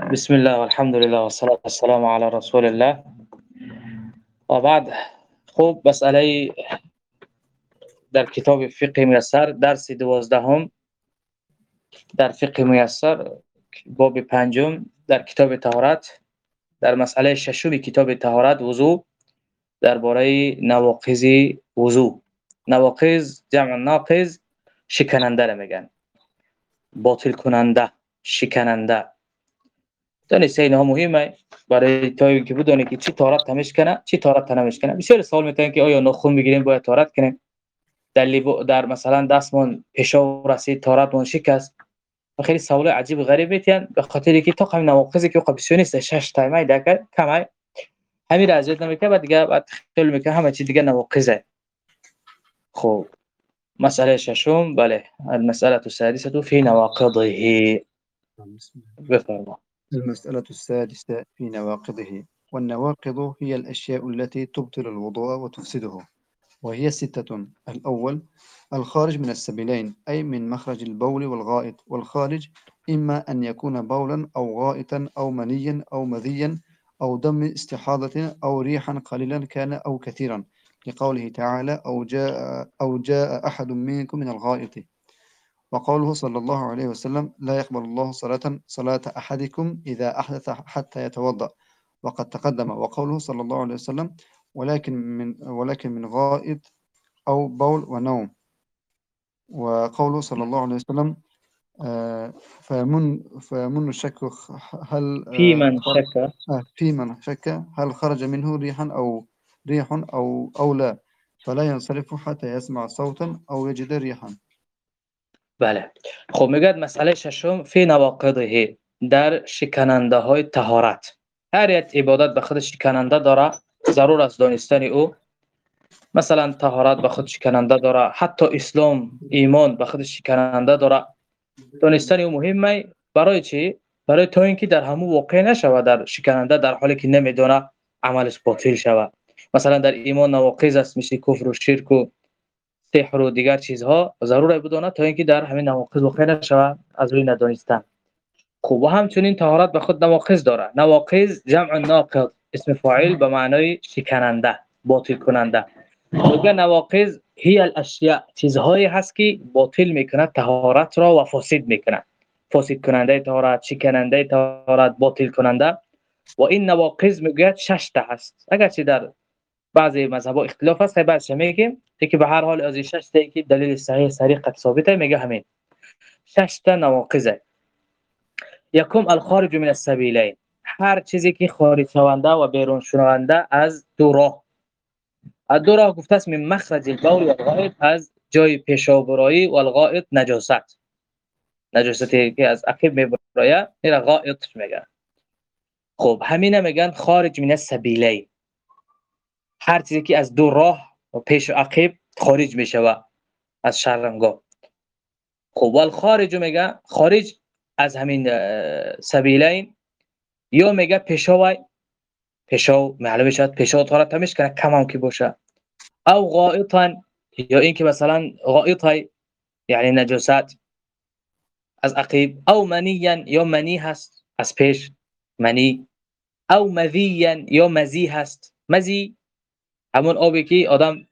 بسم الله والحمد لله والصلاة والسلام على رسول الله و بعد خوب مسئله در کتاب فقه میسر درس دوازدهم در فقه میسر باب پنجم در کتاب طهارت در مسئله ششم کتاب طهارت وضو درباره نواقض وضو نواقض جمع ناقض شکننده را میگن باطل کننده شکننده دانست اینها مهمه. برای تا که بدونی که چی تارت تمش کنه چی تارت تنمش کنه. بسیار سوال می‌تونن که آیا نخون بگیریم باید تارت کنیم. در در مثلا دستمون پیشا رسید تارتمون شکست. خیلی سوال عجیب غریب میتین به خاطر که تا همین نواقضی که نیست شش تایمه دکه کمه. همین را ازیت نمی‌کنه بعد دیگه بعد خیلی می‌کنه همه چی دیگه نواقضه خب مسئله ششم بله. المسألة السادسة في نواقضه. بفرما. المسألة السادسة في نواقضه والنواقض هي الأشياء التي تبطل الوضوء وتفسده وهي ستة الأول الخارج من السبيلين أي من مخرج البول والغائط والخارج إما أن يكون بولا أو غائطا أو منيا أو مذيا أو دم استحاضة أو ريحا قليلا كان أو كثيرا لقوله تعالى أو جاء, أو جاء أحد منكم من الغائط وقوله صلى الله عليه وسلم لا يقبل الله صلاة صلاة أحدكم إذا أحدث حتى يتوضأ. وقد تقدم وقوله صلى الله عليه وسلم ولكن من ولكن من غائط أو بول ونوم. وقوله صلى الله عليه وسلم آه، فمن فمن الشك هل آه، في من شك؟ آه، في من شك هل خرج منه ريحا أو ريح أو أو لا؟ فلا ينصرف حتى يسمع صوتا أو يجد ريحا. بله. خب میگه مسئله ششم فی نواقضه در شکننده های تهارت هر یک عبادت به خود شکننده داره ضرور است دانستن او. مثلا تهارت به خود شکننده داره حتی اسلام ایمان به خود شکننده داره دانستن او مهمه برای چی؟ برای تا اینکه در همو واقع نشود در شکننده در حالی که نمی‌دونه عملش باطل شود. مثلا در ایمان نواقض است میشه کفر و شرک و سحر و دیگر چیزها ضروره بدونه تا اینکه در همین نواقض واقع نشود از روی ندانستن. خب و همچنین طهارت به خود نواقض داره نواقض جمع ناقض اسم فاعل به معنای شکننده باطل کننده. میگه نواقض هی الاشیاء چیزهایی هست که باطل می‌کنه طهارت را و فاسد می‌کنه فاسد کننده طهارت شکننده طهارت باطل کننده. و این نواقض میگه شش تا هست. اگرچه در بعضی مذهب اختلاف هست خیلی بعضش میگیم که به هر حال از شش تا که دلیل صحیح صریح قد ثابته میگه همین. شش تا نواقضه یکم الخارج من السبیلین. هر چیزی که خارج شونده و بیرون شونده از دو راه. از دو راه گفته است من مخرج البول و الغائط از جای پیشابرایی و الغائط نجاست. نجاستی که از عقب میبراید میره غائط میگن خب همینه میگن خارج من السبیلین. هر چیزی که از دو راه و پیش و عقب خارج میشه از شرمگاه خب والخارج میگه خارج از همین سبیلین یا میگه پیشاوی پیشاو معلومه شد پیشاو طهارت تمیش کنه کم هم که باشه. او غائطا یا اینکه مثلا غائط یعنی نجاست از عقیب. او منیا یا منی هست از پیش منی. او مذیا یا مزی هست. مزی همون آبی که آدم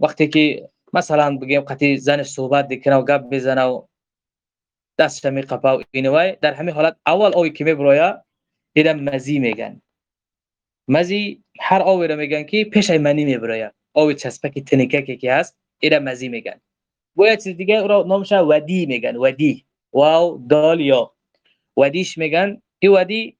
وقتی که مثلا بگیم قطعی زن صحبت دیکنه و گپ بزنه و دستش میقپه و اینوای در همین حالت اول آوی که میبرویا اینا مزی میگن مزی هر آوی رو میگن که پیش منی میبرویا آوی چسبک تنکه که هست اینا مزی میگن یه چیز دیگه او نامش ودی میگن ودی واو دال یا ودیش میگن این ودی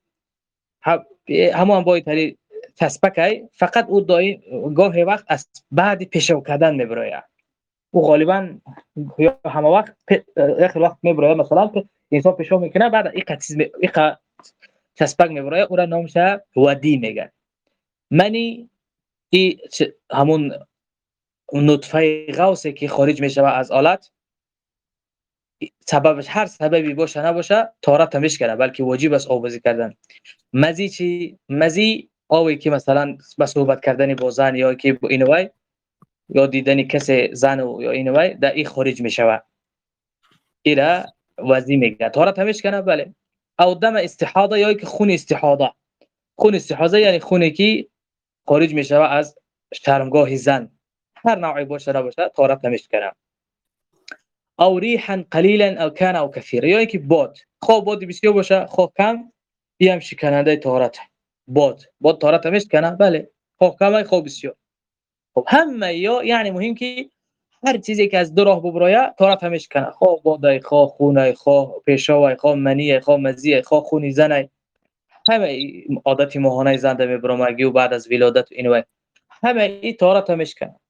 همون باید چسبک فقط او دای گاهی وقت از بعد پیشو کردن میبرویا او غالبا یا همه وقت یک وقت می‌بره مثلا که انسان پیشو می‌کنه بعد این چیز این چسبک می‌بره او را نامش ودی میگن. منی ای همون نطفه غوثی که خارج میشه از آلت سببش هر سببی باشه نباشه طهارت تمیش کنه بلکه واجب است آبازی کردن. مزی چی؟ مزی آوی که مثلا به صحبت کردن با زن یا که اینوای یا دیدن کسی زن و یا اینوای در این خارج می شود ایرا وزی میگه طهارت همیش کنه بله. او دم استحاضه یا که خون استحاضه. خون استحاضه یعنی خونی که خارج می شود از شرمگاه زن. هر نوعی باشه نباشه طهارت نمیشکنه او ریحا قلیلا او کان او کثیر یا اینکه باد. خوب باد بسیار باشه خوب کم هم شکننده طهارت باد. باد طهارت میشکنه بله. خوب کم خوب بسیار. خب همه یا یعنی مهم که هر چیزی که از دو راه ببراید طهارت میشکنه خوب باد خواه خونه خواه پیشاوی خواه منی خواه مزی خواه خونی زن همه عادت ماهانه زنده میبرمگی و بعد از ولادت اینو همه این طهارت میشکنه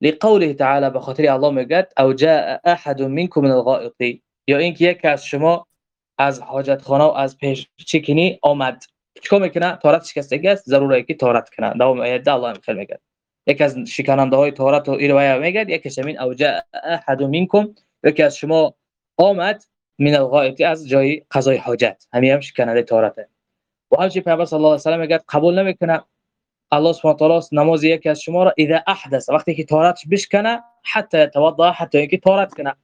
لقوله تعالى بخاطر الله میگه او جاء احد منكم من الغائط یا اینکه یک از شما از حاجت خانه و از پیش چکنی آمد. چیکار می‌کنه طهارت شکستگی است ضروره که طهارت کنه دوام آیه الله می‌خواد میگه یک از شکننده های طهارت و این روایه میگه یکیش همین او جاء احد منكم یکی از شما آمد من الغائط از جای قضای حاجت همین هم شکننده طهارته و همچنین پیامبر صلی الله علیه و میگه قبول نمی‌کنه الله سبحانه و تعالی نماز یکی از شما را اذا احدث وقتی که طهارت بشکنه حتی يتوضا حتی اینکه طهارت کنه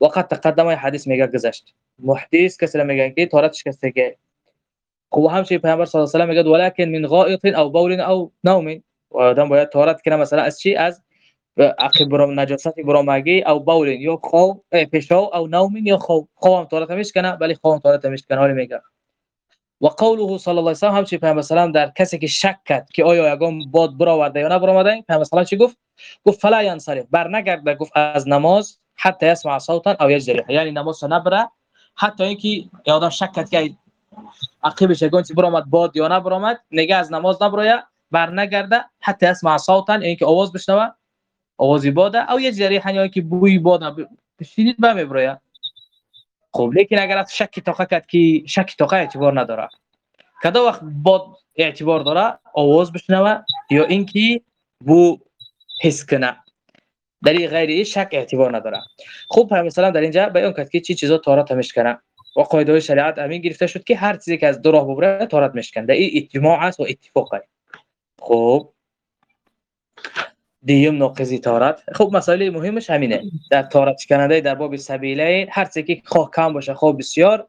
وقت تقدم حدیث میگه گذشت محدث کسی میگه که طهارت شکستگی خب همچنین پیامبر صلی الله علیه و میگه ولکن من غائط او بول او نوم. آدم باید طهارت کنه مثلا از چی؟ از عقب برام نجاست برامگی او بول یا خو پیشو او نوم یا خو. خو هم طهارت میشکنه ولی خو هم طهارت میشکنه ولی میگه. و قوله صلی الله علیه و سلم همچنین پیامبر سلام در کسی که شک کرد که آیا یگان باد برآورده یا نبرآمده پیامبر سلام چی گفت؟ گفت فلا ينصرف بر نگرد گفت از نماز حتی يسمع صوتا او يجري یعنی نماز نبره حتی اینکه یادم شک کرد که عقبش یگان چی برآمد باد یا نبرآمد نگه از نماز نبره بر نگرده حتی يسمع صوتا یعنی که آواز بشنوه آوازی باده او يجري یعنی اینکه بوی باد بشینید به می‌بره خب لیکن اگر از شک توقع کرد که شک توقع اعتبار نداره. کدا وقت باد اعتبار داره آواز بشنوه یا اینکه بو حس کنه. در غیر شک اعتبار نداره. خوب مثلا در اینجا بیان کرد که چی چیزا طهارت میشکنه و قاعده شریعت امین گرفته شد که هر چیزی که از دو راه ببره طهارت میشکنه در این اجماع است و اتفاق است خب. دیم ناقضی تارت. خب مسئله مهمش همینه. در تارت کننده در باب سبیله هر چیزی که خواه کم باشه خواه بسیار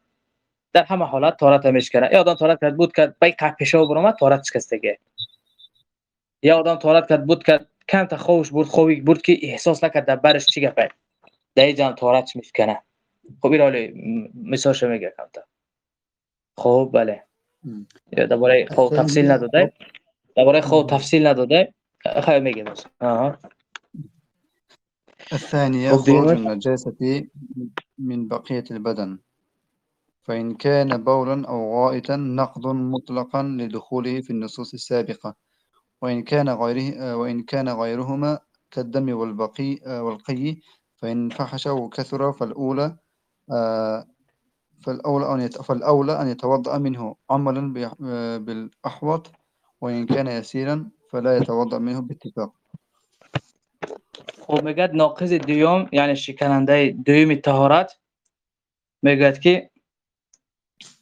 در همه حالت تارت میشکنه یا آدم تارت کرد بود که بای قپشا برامد تارت شکستگی. یا آدم تارت کرد بود که کم تا خوش بود خوبی بود که احساس نکرد در برش چی گپه در جان تارت میشکنه خب این حالی مثالش میگه کم تا خب بله. درباره خب تفصیل نداده. درباره خب تفصیل نداده. خير ميجي بس آها. الثانية خروج النجاسة من بقية البدن. فإن كان بولا أو غائطا نقض مطلقا لدخوله في النصوص السابقة. وإن كان غيره وإن كان غيرهما كالدم والبقي والقي فإن فحش وكثر فالأولى فالأولى أن فالأولى أن يتوضأ منه عملا بالأحوط وإن كان يسيرا فلا يتوضأ منه باتفاق. خب میگد ناقض دیوم یعنی شکننده دیوم طهارت؟ میگد که؟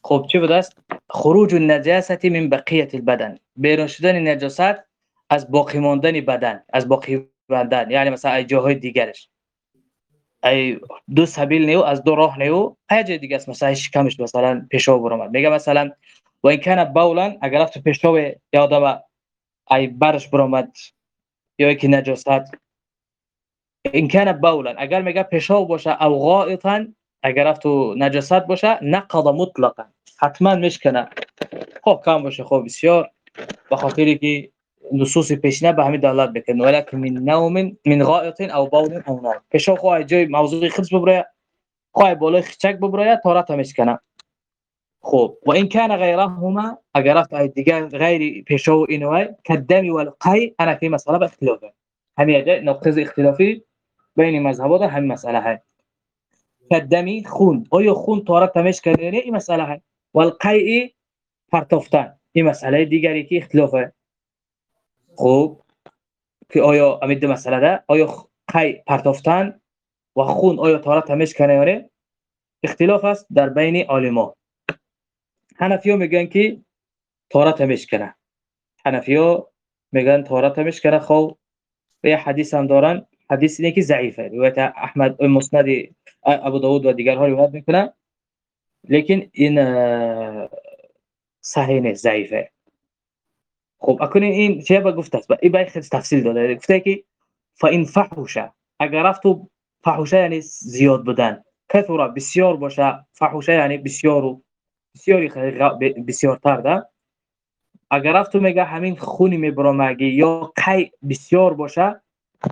خب چی بود است؟ خروج النجاسة من بقیه البدن. بیرون شدن نجاست از باقی ماندن بدن از باقی بدن یعنی مثلا ای جاهای دیگرش. ای دو سبیل نیو از دو راه نیو. جای دیگه است مثلا شکمش مثلا پیشاب برآمد میگه مثلا و این کنه بولا اگر رفت پیشاب یا ای برش برآمد یا یکی نجاست. این کان بولا اگر میگه پیشاب باشه او غائطا اگر رفت نجاست باشه نقض مطلقا. حتما میشکنه خب کم باشه. خب بسیار. به خاطری که نصوص پیشنه به همین دلالت بکنه ولکن من نوم من غائط أو بول أو نار پیشا خواه جای موضوع خبز ببره خواه بالای خچک ببره تارت تمش کنه. خب و ان كان غيرهما اگر رفت دیگر غیر پیشو اینوای و والقی أنا في مساله باختلافه همین ده نقطه اختلافی بین مذهبات همین مساله هست کدمی خون. آیا خون تارت تمش کنه این مساله هست و والقی پرتافتن این مساله دیگری که اختلافه. خب که آیا امید مسئله ده؟ آیا قی پرتافتن و خون آیا طهارت تمش کنه اختلاف است در بین علما حنفی ها میگن که تارت میشکنه حنفی ها میگن تارت میشکنه خب یه حدیث هم دارن. حدیث اینه که ضعیفه. روایت احمد مسند ابو داود و دیگر ها روایت می‌کنن. لیکن این صحیح نیست ضعیفه. خب اکنون این چه با گفته است؟ این باید خیلی تفصیل داده. گفته که فاین فحوشه اگر رفتو فحوشه یعنی زیاد بودن کثر بسیار باشه. فحوشه یعنی بسیار بسیاری بسیارتر ده. اگر رفتو میگه همین خونی میبرامگی یا قی بسیار باشه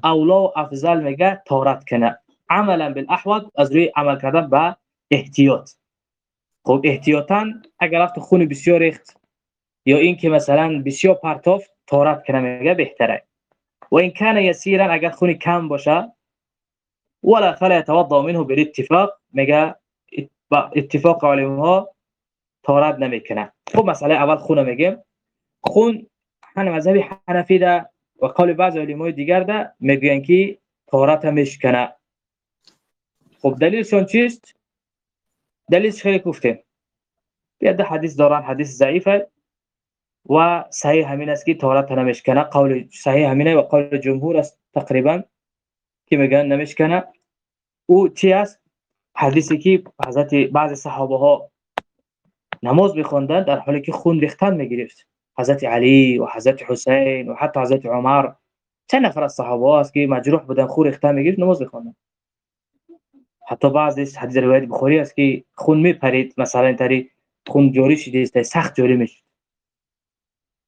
اولا و افضل میگه تارت کنه. عملا بالاحوط از روی عمل کردن به احتیاط. خب احتیاطا اگر رفت خون بسیار یا این که مثلا بسیار پرتاف تارت کنه میگه بهتره. و این کان یسیرا اگر خونی کم باشه ولا فلا يتوضا منه بالاتفاق میگه اتفاق علماء تارت نمی‌کنه. خب مسئله اول خون میگیم. خون هن مذهب حنفی ده و قول بعض علمای دیگر ده میگن که تارت میشکنه. خب دلیلشون چیست؟ دلیلش خیلی گفتیم بیاد حدیث دارن حدیث ضعیفه. و صحیح همین است که تارت نمیشکنه. قول صحیح همینه و قول جمهور است تقریبا که میگن نمیشکنه. او چی است؟ حدیثی که حضرت بعض صحابه ها نماز میخوندن در حالی که خون ریختن می‌گرفت. حضرت علی و حضرت حسین و حتی حضرت عمر. چند نفر از صحابه است که مجروح بودن خون ریختن می‌گرفت نماز میخوندن. حتی بعضی حدیث روایت بخاری است که خون میپرید مثلا اینطوری خون جاری شده است سخت جاری میشه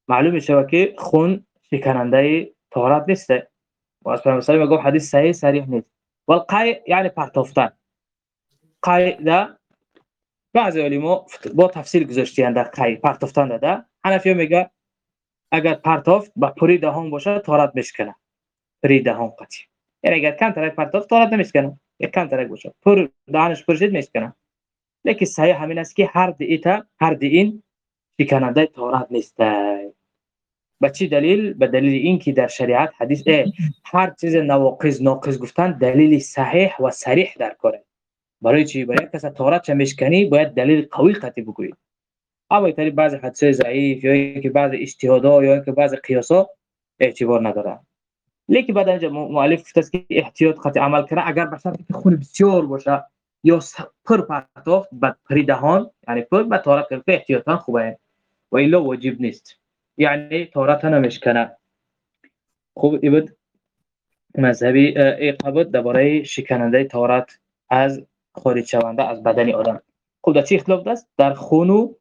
معلوم میشه که خون شکننده طهارت نیست. و پیامبر صلی الله حدیث صحیح صریح نیست. والقای یعنی پرتافتن. قای ده بعضی علما با تفصیل گذاشتن در قای پرتافتن داده حنفی میگه اگر پرتافت با پری دهان باشه طهارت میشکنه پری دهان قطعی. یعنی اگر کم ترک پرتافت طهارت نمیشکنه. یک کم ترک باشه. پر دهانش پر شد میشکنه. لیکن صحیح همین است که هر دیتا هر دی این شکننده طهارت نیست. به چی دلیل؟ به دلیل اینکه در شریعت حدیث هر چیز نواقض ناقض گفتن دلیل صحیح و صریح در کاره. برای چی؟ برای کس چه میشکنی باید دلیل قوی قطعی بگویی. اما اینطوری بعض حدیث ضعیف یا اینکه بعض اجتهادها یا اینکه بعض قیاسا اعتبار نداره لیکن بعد اینجا مؤلف گفته که احتیاط قطع عمل کنه اگر به شرطی که خون بسیار باشه یا پر پرتاف بعد پری دهان یعنی پر بعد طهارت کنه احتیاطا خوبه. و الا واجب نیست. یعنی طهارت نمیشکنه خوب ایبد مذهبی اقابت درباره شکننده طهارت از خارج شونده از بدن آدم. خب در چی اختلاف است در خون و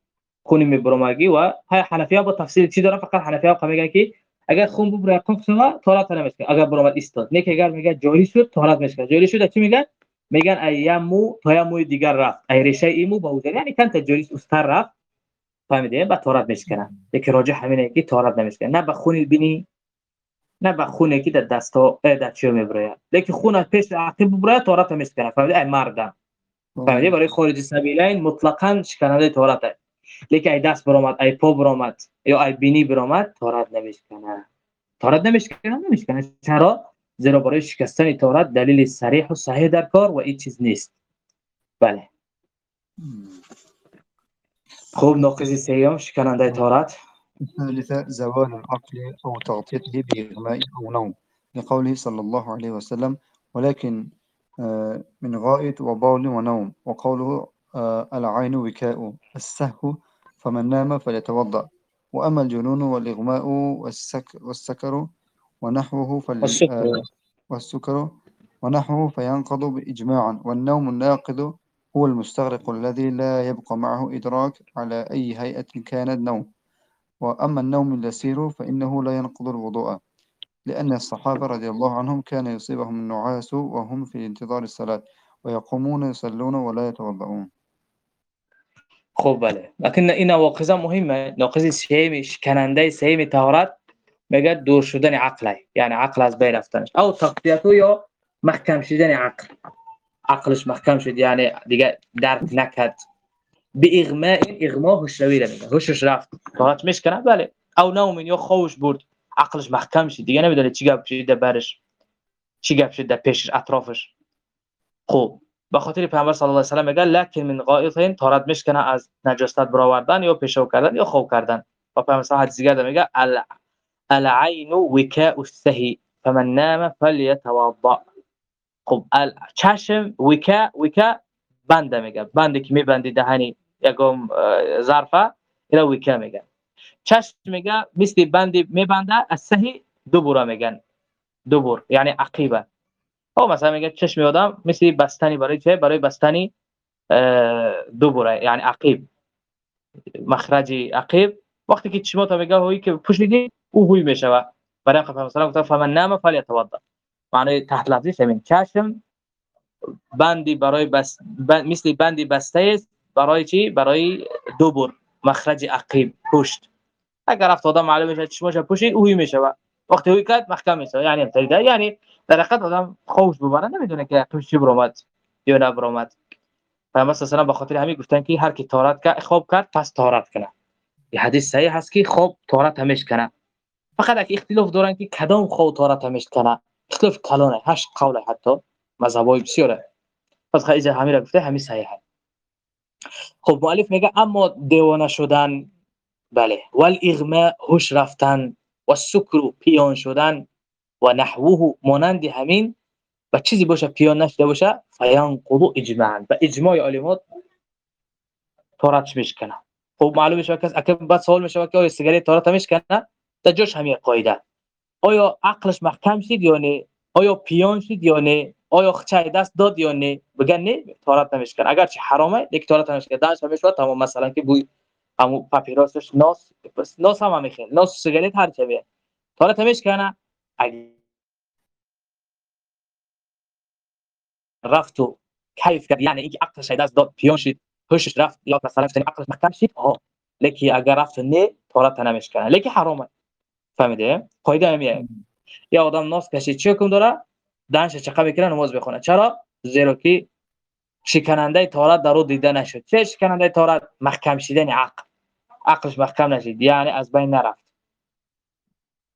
خون میبرمگی و حنفی ها با تفصیل چی دارن؟ فقط حنفی ها میگن که اگر خون ببره قف شما طهارت نمیشه اگر برآمد ایستاد نه اگر میگه جاری شد طهارت میشه جاری شد چی میگن؟ میگن ایمو تا دیگر رفت. ای ریشه ایمو با وجود یعنی کم جاری استر رفت. فهمیده با طهارت میشکنه یکی راجع همینه که طهارت نمیشکنه نه به خون بینی نه به خونه که در دستا در چی می‌بره لیکن خون از پیش عقب ببره طهارت میشکنه فهمیده ای مردم. فهمیده برای خارج سبیلین مطلقاً شکننده طهارت لیکن ای دست برآمد ای پا برآمد یا ای بینی برآمد طهارت نمیشکنه طهارت نمیشکنه نمیشکنه چرا؟ زیرا برای شکستن طهارت دلیل صریح و صحیح در کار و این چیز نیست. بله. خوب ناقض سيوم شكرا طهارت الثالثة زوال العقل أو تغطيته بإغماء أو نوم لقوله صلى الله عليه وسلم ولكن آه، من غائط وبول ونوم وقوله آه، العين وكاء السهو فمن نام فليتوضأ وأما الجنون والإغماء والسك والسكر ونحوه فل... والسكر. آه، والسكر ونحوه فينقض إجماعا والنوم الناقض هو المستغرق الذي لا يبقى معه إدراك على أي هيئة كانت نوم وأما النوم اليسير فإنه لا ينقض الوضوء لأن الصحابة رضي الله عنهم كان يصيبهم النعاس وهم في انتظار الصلاة ويقومون يصلون ولا يتوضؤون. خب بله. لكن این نواقض مهمه. ناقض سهمی شکننده سهمی طهارت میگه دور شدن عقله یعنی عقل از بین أو تقویت یا محکم شدن عقل. عقلش محکم شد یعنی دیگه درک نکرد. به اغماء اغما هوشیاری میگه. هوشش رفت. طاقت میشکنه بله. او نوم یا خوش برد. عقلش محکم شد. دیگه نمی‌دونه چی گپ شده برش. چی گپ شده پیشش اطرافش. خوب به خاطر پیامبر صلی الله علیه و سلم میگه لکن من غائطین طهارت میشکنه از نجاست برآوردن یا پیشو کردن یا خوب کردن. و پیامبر صلی الله علیه و میگه العین وکاء السهی فمن نام فلیتوضا خب چشم وکا وکا بنده میگه. بندی که میبندی دهنی یکم ظرفه اینا ویکه میگن. چشم میگه مثل بندی میبنده از سهی دو بورا میگن. دو بور یعنی عقیبه. او مثلا میگه چشم آدم مثل بستنی برای چه؟ برای بستنی دو بوره یعنی عقیب. مخرج عقیب. وقتی که چشم تا میگه هوی که پوشیدی او هوی می‌شوه. برای مثلا گفت فمن نام فلیتوضا. معنی تحت لفظی همین چشم بندی برای بس بند مثل بندی بسته است. برای چی؟ برای دو بر مخرج عقیب پشت. اگر رفت آدم معلوم میشه چشمش پوشید اوهی میشه وقتی اوی کرد محکم میشه. یعنی همطوری یعنی در حقیقت آدم خوش ببره نمی‌دونه که عقیبش چی برآمد یا نبرآمد. پیامبر صلی الله به خاطر همین گفتن که هر کی طهارت کرد خواب کرد پس طهارت کنه. این حدیث صحیح هست که خواب طهارت همیش کنه. فقط اگه اختلاف دارن که کدام خواب طهارت همیش کنه؟ اختلاف کلانه. هشت قوله حتی. مذهبای بسیاره. پس خیلی همین را گفته همین صحیح هست خب مؤلف میگه اما دیوانه شدن بله. والاغماء هوش رفتن و سکر پیان شدن و نحوه مانند همین. و چیزی باشه پیان نشده باشه قضو اجماعا. و اجماع علمات تورات میشکنه خب معلوم میشه که اگه بعد سوال میشه که آیا سیگارت تورات میشکنه در جاش همین قاعده. آیا عقلش محکم شد یا نه؟ آیا پیان شد یا نه؟ آیا چای دست داد یا نه؟ بگن نه تورات نمیشکنه. اگر چه حرامه یک تورات نمیشکنه. داش همیشه تمام مثلا که بوی همو پاپیروسش ناس بس ناس هم می‌خوره ناس سیگارت هر چه بیه تورات میشکنه رفت و کیف کرد یعنی اینکه عقلش دست داد پیون شد هوشش رفت یا مثلا عقلش محکم شد ها لکی اگر رفت نه تورات نمیشکنه. لکی حرامه. فهمیده؟ قاعده همیه یا آدم ناس کشید. چه حکم داره دانش چقه بکنه نماز بخونه. چرا؟ زیرا که شکننده تورات در دیده نشد. چه شکننده تورات محکم شدن عقل. عقلش محکم نشد یعنی از بین نرفت.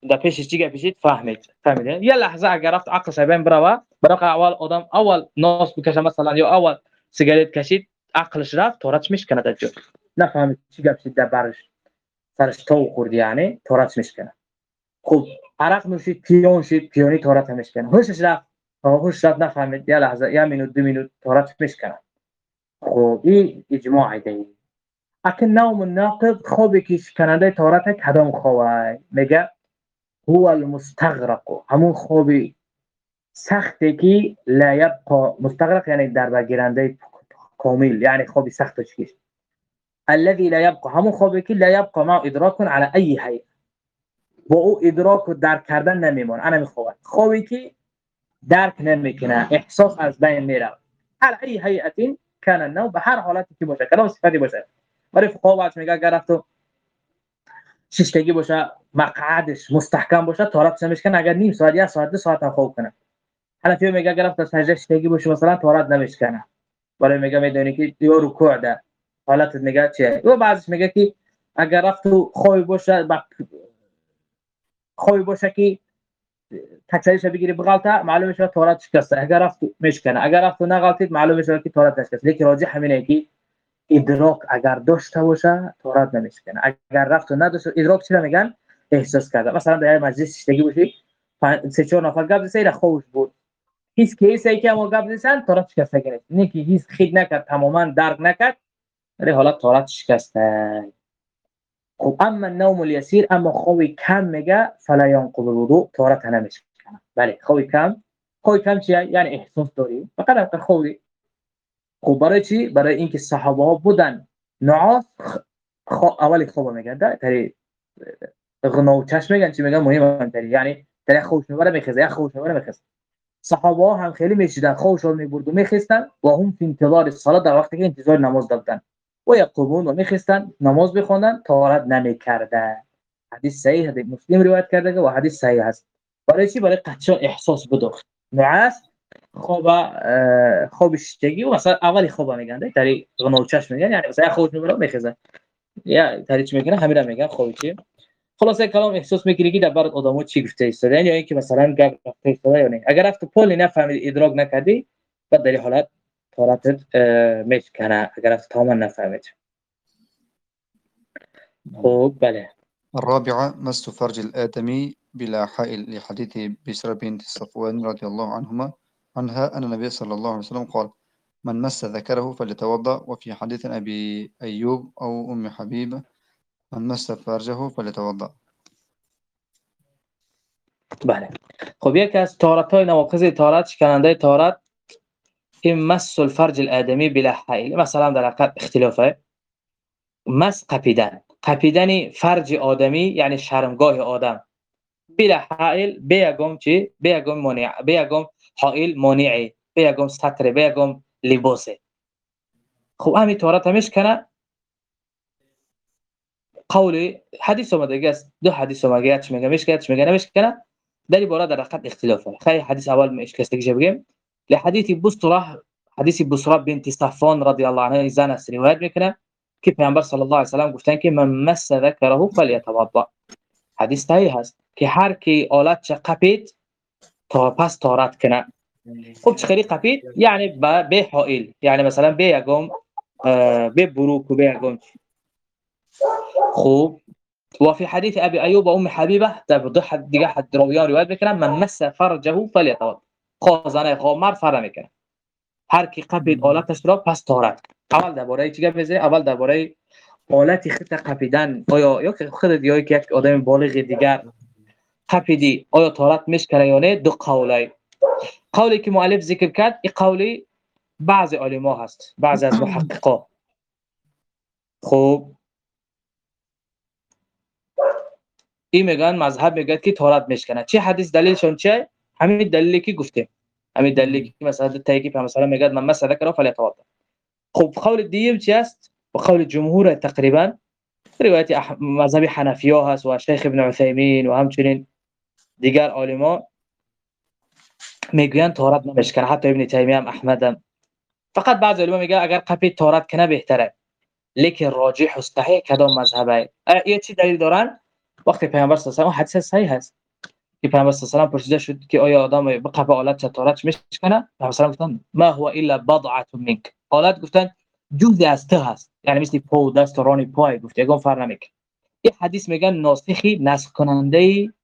در پیشش چی پیشید فهمید. فهمیده؟ یه لحظه اگر رفت عقلش بین بره برای اول آدم اول ناس بکشه مثلا یا اول سیگارت کشید عقلش رفت توراتش میشکنه در جو نفهمید چی گپ در برش. سرش تو خورد یعنی توراتش میشکنه خوب عرق نوشید پیون شید پیونی تورات میشکنه هوشش رفت. هوش رفت نفهمید. یه لحظه یه مینوت دو مینوت تورات میشکنه خب این اجماع دی اکن نوم الناقض خوبی که شکننده تورات کدام خواه میگه هو المستغرق. همون خوبی سختی که لا يبقى مستغرق یعنی در بگیرنده کامل یعنی خوبی سخت چیش الذي لا يبقى همون خوبی که لا يبقى ما ادراک على اي هيئه با او ادراک و درک کردن نمیمونه انا می‌خواد خوبی که درک نمی‌کنه. احساس از بین میره هر ای هیئت کان النوم به هر حالتی که باشه. کدام صفتی باشه؟ ولی فقها میگه اگر رفت ششتگی باشه مقعدش مستحکم باشه تارات نمیشکنه اگر نیم ساعت یا ساعت دو ساعت هم خوب کنه. حنفی میگه اگر رفت سجده ششتگی باشه مثلا تارات نمیشکنه. ولی میگه می‌دونی که دیو رکوع ده. حالت میگه چیه؟ و بعضش میگه که اگر رفت خوب باشه خوبی باشه که تکسریش بگیری بغلطه معلومه شد تورات شکسته اگر رفت میشکنه. اگر رفت نغلطید معلومه شد که تورات نشکسته لیکن راجع همینه که ادراک اگر داشته باشه تورات نمیشکنه. اگر رفت نداشت ادراک چی میگن؟ احساس کرده مثلا در مجلس شتگی باشی سه چهار نفر گپ زیرا خوش بود. هیچ کیسی که ما گپ زدن تورات شکسته گرفت. نه که هیچ خید نکرد تماما درک نکرد. ولی حالا تورات شکسته خب اما النوم اليسير اما خوی کم میگه فلا ينقض الوضوء. طهارت نمیشه بله خوی کم خوی کم چیه یعنی احساس داری فقط خوی خب برای چی؟ برای اینکه صحابه ها بودن. نعاس خو... اولی خوب میگن ده تری غنا و چشم میگن چی میگن مهم تری یعنی تری خوش می‌بره میخزه یا خوش می‌بره میخزه صحابه ها هم خیلی میشیدن. خوش رو می‌برد و میخستن و هم فی انتظار الصلاه در وقتی که انتظار نماز داشتن و یقومون و میخستن نماز بخوندن طهارت نمی‌کردن. حدیث صحیح حدیث مسلم روایت کرده و حدیث صحیح هست. برای چی؟ برای قطع احساس بدوخت نعاس خوب خوب شتگی و مثلا اولی خوب میگن تری غنو چشم میگن یعنی مثلا خود می‌بره میخزن یا چی میگن؟ همین میگن خوب چی؟ خلاصه کلام احساس می‌گیری که در برات آدمو چی گفته ایستاده یا اینکه مثلا گپ رفته ایستاده یا نه. اگر رفت پول نفهمید ادراک نکردی بعد در حالت طهارتت میشکنه اگر از تماما نفهمید خوب بله الرابعة مس فرج الآدمي بلا حائل لحديث بسر بنت صفوان رضي الله عنهما عنها أن النبي صلى الله عليه وسلم قال من مس ذكره فليتوضأ وفي حديث أبي أيوب أو أم حبيبة من مس فرجه فليتوضأ. بله. خب یکی از تارت های نواقض تارت شکننده تارت مس الفرج الادمی بلا حیل مثلا در حقیقت اختلافه. مس قپیدن قپیدن فرج آدمی یعنی شرمگاه آدم. بلا حائل بیگم چی؟ بیگم مانع بیگم حائل مانعی. بیگم ستر بیگم لباسه. خب همین تارت همیش کنه. قول حدیث اومده. است دو حدیث اومده. چی میگه میشه چی میگه نمیشه کنه در باره در اختلاف خیلی حدیث اول میش کسی بگیم؟ لحدیث بصره حدیث بصره بنت صفان رضی الله عنها زن است روایت که پیامبر صلی الله علیه و سلام گفتن که من مس ذکره فلیتوضأ. حدیث صحیح هست که هر کی آلت چه قپید تا پس تارت کنه. خب چخیری قپید؟ یعنی به حائل. یعنی مثلا به یگم به بروک و به یگم. خوب وفي حديث ابي ايوب وام حبيبه ده حد دیگه حد میکنن من مس فرجه فلیتوضأ. خازنه خامر فر می‌کنه. هر کی قبل آلتش را پس تارت اول درباره چی گپ اول درباره آلت خط قپیدن. آیا یا که خود یا که یک آدم بالغ دیگر قپیدی آیا تارت میشکنه یا نه؟ دو قوله. قولی که مؤلف ذکر کرد این قولی بعض علما هست. بعض از محققا. خوب این میگن مذهب میگه که تارت میشکنه چه حدیث دلیلشون چه همین دلیلی که گفته همین دلیلی که مثلا تایکی مثلا میگه من مثلا کرا فلی توضا خب قول دیگه چی است؟ و قول جمهور تقریبا روایت مذهب حنفی ها هست و شیخ ابن عثیمین و همچنین دیگر علما می‌گوین تارت نمیشکنه حتی ابن تیمیه هم احمد فقط بعض علما میگه اگر قپی تارت کنه بهتره. لیکن راجح و صحیح کدام مذهبه؟ یه چی دلیل دارن؟ وقتی پیامبر صلی الله علیه و حدیث صحیح هست. که پیامبر صلی الله علیه و پرسیده شد که آیا آدم به قبل آلت چطورت میشکنه پیامبر گفتن ما هو الا بضعه منك آلت گفتن جزء از تو هست. یعنی مثل پا دست و رانی پای گفت یگان فر نمی‌کنه. این حدیث میگن ناسخی نسخ کننده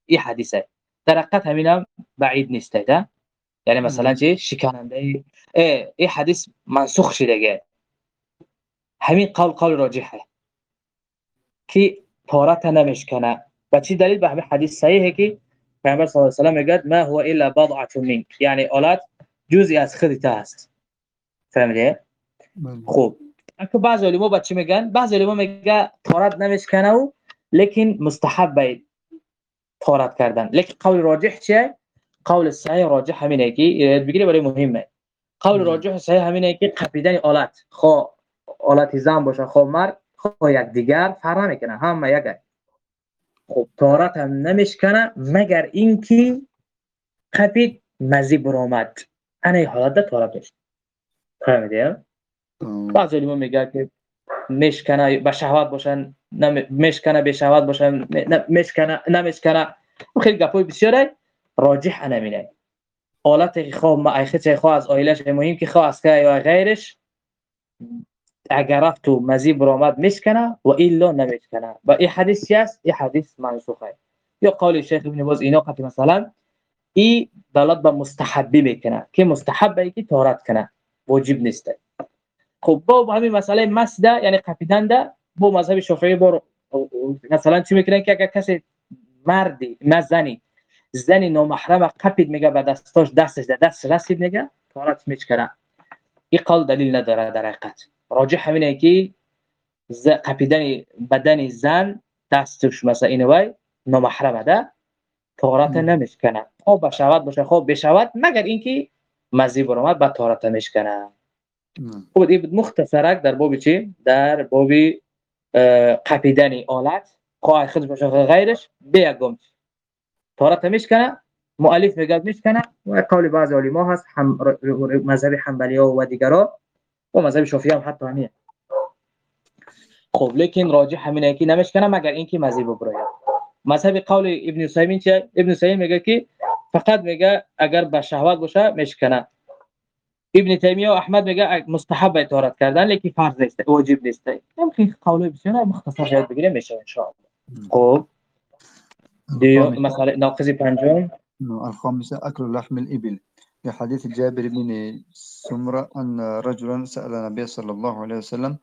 این حدیثه. در حقیقت همینم بعید نیست ده یعنی مثلا چی؟ شکننده این حدیث منسوخ شده همین قول قول راجحه. که طارت نمیشکنه. و چی دلیل به همین حدیث صحیحه که پیامبر صلی الله علیه و آله میگه ما هو الا بضعه منك یعنی اولاد جزئی از خودت است فهمیدی. خوب اگه بعض علما با چی میگن بعض علما میگه طارت نمیشکنه و لیکن مستحب طارت کردن لیکن قول راجح چیه قول صحیح راجح همینه که بگیری برای مهمه قول. راجح صحیح همینه که قپیدن آلت خو آلت زن باشه خو مرد خو یک دیگر فرق می‌کنه هم یک خب تارت هم نمیشکنه مگر اینکه قپید مزی برآمد انا حالت تارت میشه فهمیدی بعضی علما میگه که میشکنه به شهوت باشن میشکنه به شهوت باشن میشکنه نمیشکنه خیلی گپای بسیاره راجح نمینه حالت خواه ما ایخه خواه از آیلش مهم که خواه از که یا غیرش. اگر رفت مزی برآمد میشکنه و ایلا نمیشکنه. و این حدیث است این حدیث منسوخه. یا قول شیخ ابن باز اینا قطعی مثلا ای دلالت به مستحبی می‌کنه. که مستحبه؟ که تارت کنه. واجب نیست. خب با همین مسئله مسده یعنی قپیدن ده. با مذهب شافعی با مثلا چی می‌کنن که اگر کسی مردی نه زنی نامحرم قپید میگه به دستاش دستش ده دست رسید میگه تارت میچکنه این قول دلیل نداره در حقیقت. راجح همینه که قپیدن بدن زن دستش مثلا این وای نامحرمه ده. طهارت نمیشکنه. خوب بشود باشه. خوب بشود مگر اینکه مزی برآمد بعد طهارت نمیشکنه. خب این مختصرک در باب چی؟ در باب قپیدن آلت. خواه خود باشه غیرش بیگم طهارت نمیشکنه مؤلف میگه میشکنه و قول بعض علما هست هم مذهب حنبلی و دیگرها. و مذهب شافعی هم حتی همینه خب لیکن راجع همینه که نمیشکنه مگر اینکه مذهب ببراید مذهب قول ابن سیمین چه ابن سیمین میگه که فقط میگه اگر به شهوت باشه میشکنه ابن تیمیه و احمد میگه مستحب طهارت کردن لیکن فرض نیست واجب نیست. ممکن قول بسیار مختصر شاید بگیره میشه ان شاء الله خب دیو مسئله ناقض پنجم. الخامسه اكل لحم الابل. في حديث جابر بن السمرة أن رجلا سأل النبي صلى الله عليه وسلم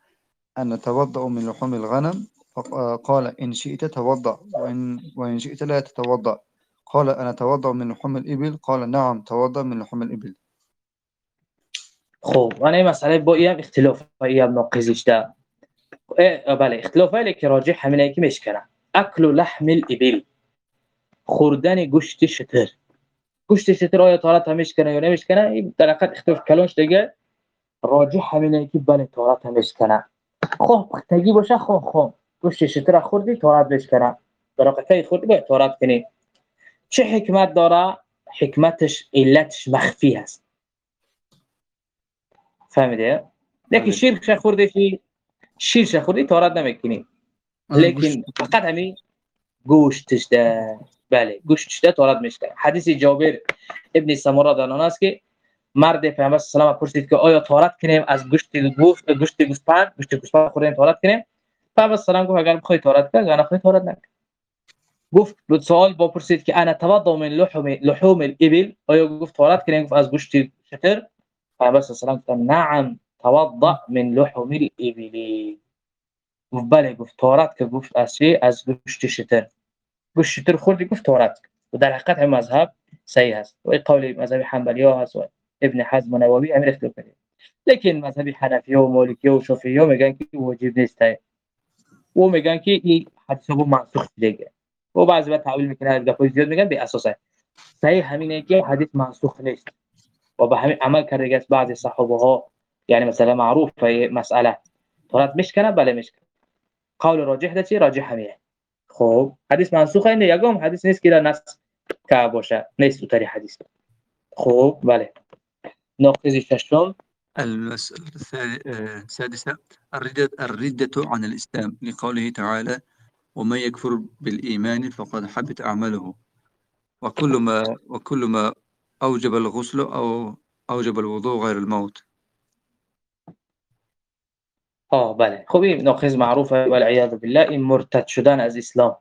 أن نتوضأ من لحوم الغنم؟ فقال إن شئت توضأ وإن, وإن شئت لا تتوضأ. قال أنا أتوضأ من لحوم الإبل؟ قال نعم توضأ من لحوم الإبل. خب مسئله با این اختلاف هم ناقضیش ده. بله اختلاف که راجع همینه که میشکنه اکل و لحم الإبل. خوردن گوشت شتر. گوشت شتر آیا تارت هم میشکنه یا نمیشکنه این در حقیقت اختلاف کلانش دیگه. راجع همینه که بله تارت هم میشکنه خب تگی باشه خب خب گوشت شتر خوردی تارت بشکنه. در حقیقت خوردی باید تارت کنی. چه حکمت داره؟ حکمتش علتش مخفی هست. فهمیده؟ یکی بله. شیر خورده شی شیر خوردی؟ تارت نمی‌کنی. لیکن فقط همین گوشتش ده. بله گوشتش ده تارت میشکنه. حدیث جابر ابن آن است که مرد پیامبر صلی الله پرسید که آیا تارت کنیم؟ از گوشت گوشت گوشت گوسپند گوشت گوسپند خوردیم تارت کنیم؟ پیامبر صلی گفت اگر بخوای تارت کن اگر نخوای تارت نکن. گفت لو سوال با پرسید که انا توضا من لحوم لحوم الابل؟ آیا گفت تارت کنیم؟ گفت از گوشت شتر پیامبر صلی الله علیه و نعم توضا من لحوم الابل. گفت بله گفت تارت که گفت از از گوشت شتر. گوشت شتر خوردی گفت تارت و در حقیقت هم مذهب صحیح است و قول مذهب حنبلی ها هست و ابن حزم و نووی امیر اختلاف کرده لیکن مذهب حنفی و مالکی و شافعی ها میگن که واجب نیست. و میگن که این حدیث ها منسوخ دیگه. و بعضی وقت تعویل می‌کنن از گپای زیاد میگن به اساس. صحیح همینه که حدیث منسوخ نیست. و به همین عمل کرده است بعضی صحابه ها. یعنی مثلا معروف مسئله. تارت میشکنه بله میشکنه قول راجح ده چی؟ راجح همیه خب حدیث منسوخ اینه. یگام حدیث نیست که در نص که باشه. نیست تو حدیث. خب بله. نقطه ششم. المسألة السادسة. الردة, الردة عن الإسلام لقوله تعالى ومن يكفر بالإيمان فقد حبط أعماله. وكل ما وكل ما أوجب الغسل أو أوجب الوضوء غير الموت. آه بله. خب این ناقض معروفه والعیاذ بالله این مرتد شدن از اسلام.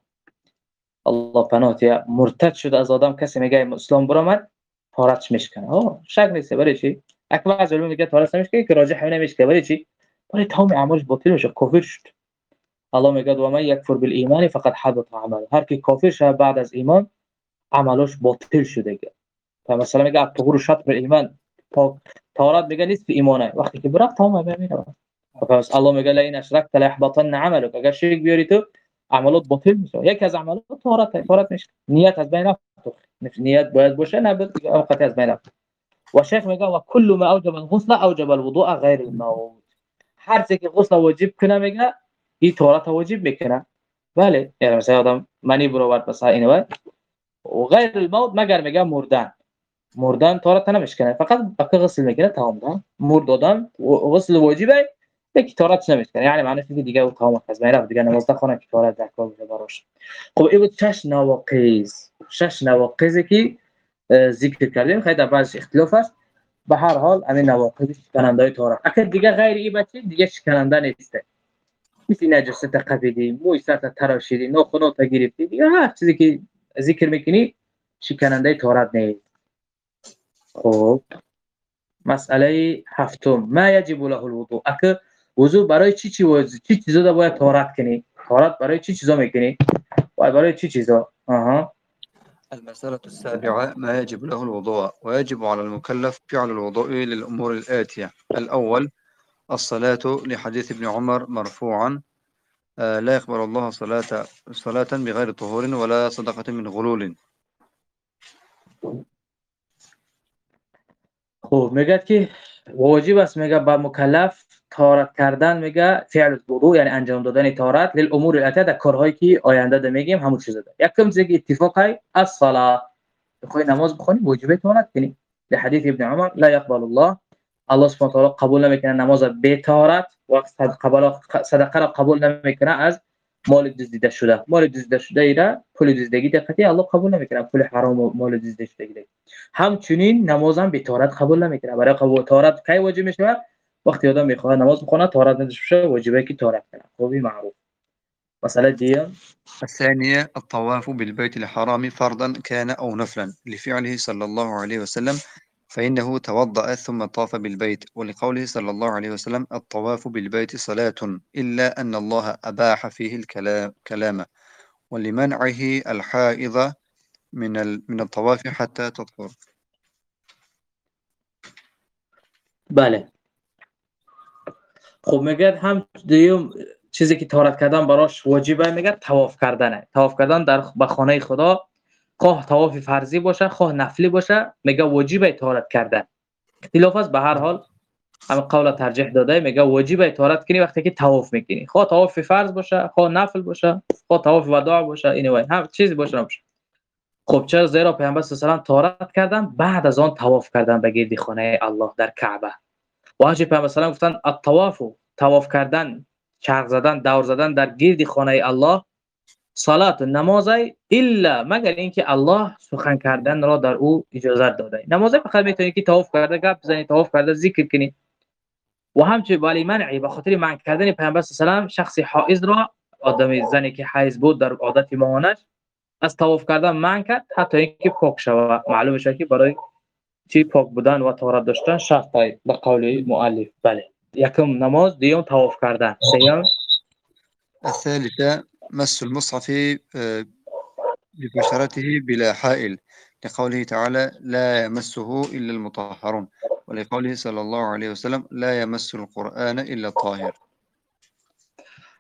الله پناهت مرتد شده از آدم. کسی میگه اسلام برآمد تارتش میشکنه. آه شک نیست. برای چی؟ اکبر از علوم میگه تارتش نمیشکنه که راجح نمیشکنه. برای چی؟ برای تمام اعمالش باطل بشه کافر شد. الله میگه و من یکفر بالایمان فقط حبط عمله. هر کی کافر شد بعد از ایمان عملش باطل شده مثلا میگه طهور شطر ایمان تارت میگه نیست ایمانه. وقتی که برفت تمام میره پس الله میگه لئن اشرکت لاحبطن عملك اگر شرک بیاری تو عملات باطل میشه یک از عملات طهارت طهارت میشه نیت از بین رفت نیت باید باشه نه اوقات از بین رفت و شیخ میگه و كل ما اوجب الغسل اوجب الوضوء غیر الموت هر چیزی که غسل واجب کنه میگه این طهارت واجب می‌کنه بله یعنی مثلا آدم منی برو ورد مثلا اینو و غیر الموت مگر میگه مردن مردن طهارت نمیشکنه فقط بقیه غسل می‌کنه تمام مرد آدم غسل واجبه یک تارت نمی‌کنه یعنی معنیش دیگه دیگه او تمام از بین دیگه نماز نخونه که تارت در کار بوده براش. خب این بود شش نواقض شش نواقضی که ذکر کردیم. خیلی در بعض اختلاف است. به هر حال همین نواقض شکننده های تارت اگر دیگه غیر این بچه دیگه شکننده نیسته مثل نجاست قبیلی موی سر تراشیدی تا گرفتی دیگه هر چیزی که ذکر می‌کنی شکننده تارت نیست. خب. مسئله هفتم. ما یجب له الوضوء. اگر وضو برای چی چی وضو چی چیزا دا باید طهارت کنی؟ طهارت برای چی چیزا میکنی؟ باید برای چی چیزا؟ آها. المسألة السابعة ما يجب له الوضوء ويجب على المكلف فعل الوضوء للأمور الآتية. الأول الصلاة لحديث ابن عمر مرفوعا. لا يقبل الله صلاة صلاة بغير طهور ولا صدقة من غلول. خب میگه که واجب است میگه با مکلف تارت کردن میگه فعل الوضوء یعنی انجام دادن تارت للامور الاتیه در کارهایی که آینده ده میگیم همون چیزا ده یکم چیزی اتفاق های الصلاه نماز بخونی واجبه تارت کنی در حدیث ابن عمر لا يقبل الله الله سبحانه و تعالی قبول نمی‌کنه نماز به تارت و صدقه را قبول نمی‌کنه از مال دزدیده شده مال دزدیده شده ایره پول دزدگی دقتی الله قبول نمی‌کنه پول حرام و مال دزدیده شده همچنین نمازم به تارت قبول نمی‌کنه برای قبول تارت کی واجب میشه وقتی آدم میخواد نماز بخونه طهارت نداشته واجبه که طهارت کنه خوبی معروف. مسألة دي الثانية الطواف بالبيت الحرام فرضا كان أو نفلا لفعله صلى الله عليه وسلم فإنه توضأ ثم طاف بالبيت. ولقوله صلى الله عليه وسلم الطواف بالبيت صلاة إلا أن الله أباح فيه الكلام. ولمنعه الحائض من من الطواف حتى تطهر. بله. خب میگه هم دیوم چیزی که تهارت کردن براش واجبه میگه تواف کردنه. تواف کردن در به خانه خدا خواه تواف فرضی باشه خواه نفلی باشه میگه واجبه تهارت کردن. اختلاف است به هر حال هم قول ترجیح داده میگه واجبه تهارت کنی وقتی که تواف می‌کنی. خواه تواف فرض باشه خواه نفل باشه خواه تواف وداع باشه اینو هم چیزی باشه نباشه خب چرا زیرا پیامبر صلی الله علیه و تهارت کردن؟ بعد از آن تواف کردن به گردی خانه الله در کعبه. واجب پیامبر و گفتن الطواف تواف کردن چرخ زدن دور زدن در گرد خانه الله صلات نماز الا مگر اینکه الله سخن کردن را در او اجازه داده. نماز فقط می‌تونی که تواف کرده گپ بزنی تواف کرده ذکر کنی و همچنین ولی منعی به خاطر منع کردن پیامبر و شخص حائض را آدم زنی که حیض بود در عادت ماهانش از تواف کردن منع کرد حتی اینکه پاک شود. معلوم شد که برای چی پاک بودن و طهارت داشتن شرط به قول مؤلف بله. یکم نماز دیوم تواف کردن. سیام الثالثة مس المصحف آه، ببشرته بلا حائل. لقوله تعالى لا يمسه إلا المطهرون. ولقوله صلى الله عليه وسلم لا يمس القرآن إلا الطاهر.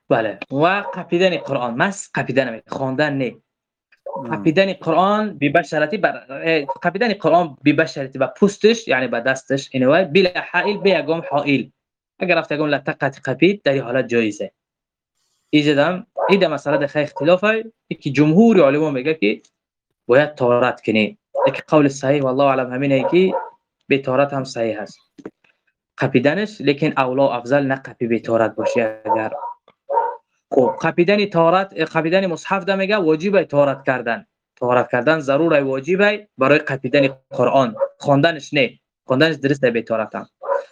بله. و قپیدن قرآن. مس قپیدن خواندن نه. قپیدن قرآن ببشرتی بر قپیدن قرآن ببشرتی با پوستش یعنی با دستش. اینوای بلا حائل به یگم حائل. اگر رفت یگم لتقت قپید در حالت جایزه. ایجادم این مسئله در خیلی اختلافه. که جمهور علما میگه که باید طهارت کنی. که قول صحیح والله علم همینه که به طهارت هم صحیح هست. قپیدنش لیکن اولا افضل نه قپی به طهارت باشه اگر خب قپیدن طهارت قپیدن مصحف ده میگه واجب طهارت کردن. طهارت کردن ضروره واجبه برای قپیدن قرآن. خواندنش نه. خواندنش درسته به طهارت هم.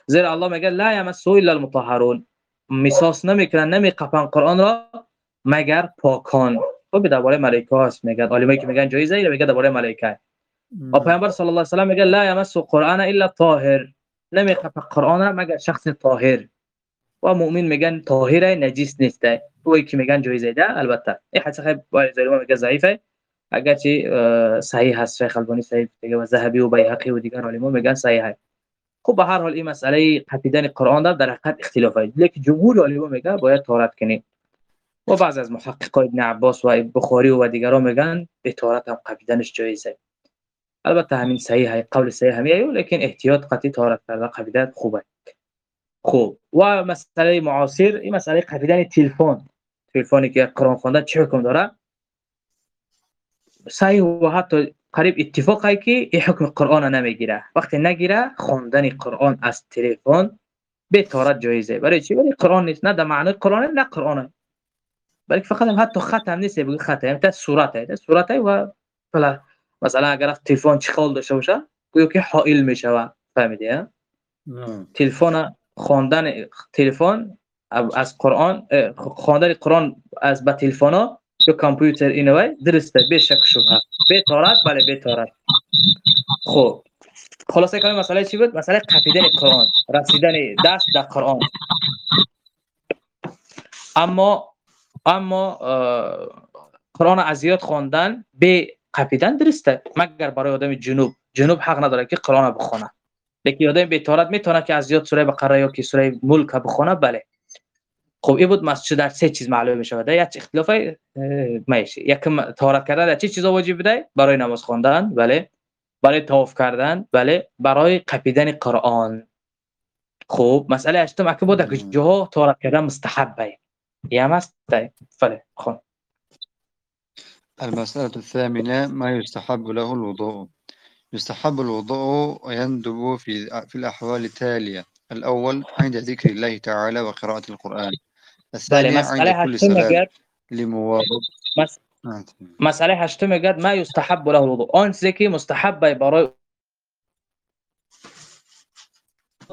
زیرا الله میگه لا یمسو الا المطهرون. میساس نمی‌کنن نمیقپن قرآن را مگر پاکان. خب درباره ملائکه هست میگه. عالمایی که میگن جایزه میگه درباره ملائکه. و پیامبر صلی الله علیه و سلم میگه لا یمس القرآن الا طاهر. نمیقپ قرآن را مگر شخص طاهر. و مؤمن میگن طاهر نجیس نیسته او که میگن جایزه ده البته. این حدیث خیلی باید میگه ضعیفه. اگرچه صحیح هست شیخ البانی صحیح میگه و ذهبی و بیهقی و دیگر علما میگن صحیحه. خب به هر حال این مسئله قپیدن قرآن در در حقیقت اختلافه. لیکن جمهور علما میگه باید طهارت کنی و بعض از محققای ابن عباس و بخاری و دیگران میگن به طهارت هم قپیدنش جایزه. البته همین صحیح های قول صحیح همیه لیکن احتیاط قطعی طهارت کردن قپیدن خوبه. خوب و مسئله معاصر این مسئله قپیدن تلفن. قرآن خوندن چه حکم داره صحیح و حتی قریب اتفاق که این حکم قرآن نمی‌گیره وقتی نگیره خواندن قرآن از تلفن به طارت جایزه برای چی برای قرآن نیست نه در معنی قرآن نه قرآن بلکه فقط هم حتی خط هم نیست بگی خط هم صورت ہے صورت ہے و فلا مثلا اگر تلفن خال داشته باشه گویا که حائل میشه فهمیدی تلفن خواندن تلفن از قرآن خواندن قرآن از با تلفن یا کامپیوتر اینوی درسته به شک شبهه به تارت بله به تارت خب خلاصه کلام مسئله چی بود؟ مسئله قفیدن قرآن رسیدن دست در قرآن اما اما قرآن از یاد خواندن به قفیدن درسته. مگر برای آدم جنوب. جنوب حق نداره که قرآن بخونه. لیکن آدم به تارت می‌تونه که از یاد سوره بقره یا که سوره ملک بخونه؟ بله. خب این بود مسجد در سه چیز معلوم میشه ده یک اختلاف میشه یکم طهارت کردن چه چیزا واجب ده برای نماز خواندن بله. برای طواف کردن بله. برای قپیدن قرآن. خب مسئله هشتم اگه بود که جاها طهارت کردن مستحبه. یا مست بله خون المسألة الثامنة ما يستحب له الوضوء. يستحب الوضوء ويندب في في الأحوال التالية. الأول عند ذكر الله تعالى وقراءة القرآن. الثاني عند كل صلاة لمواظب مس... مسئله هشتم میگه ما یستحب له الوضوء. چیزی که مستحب برای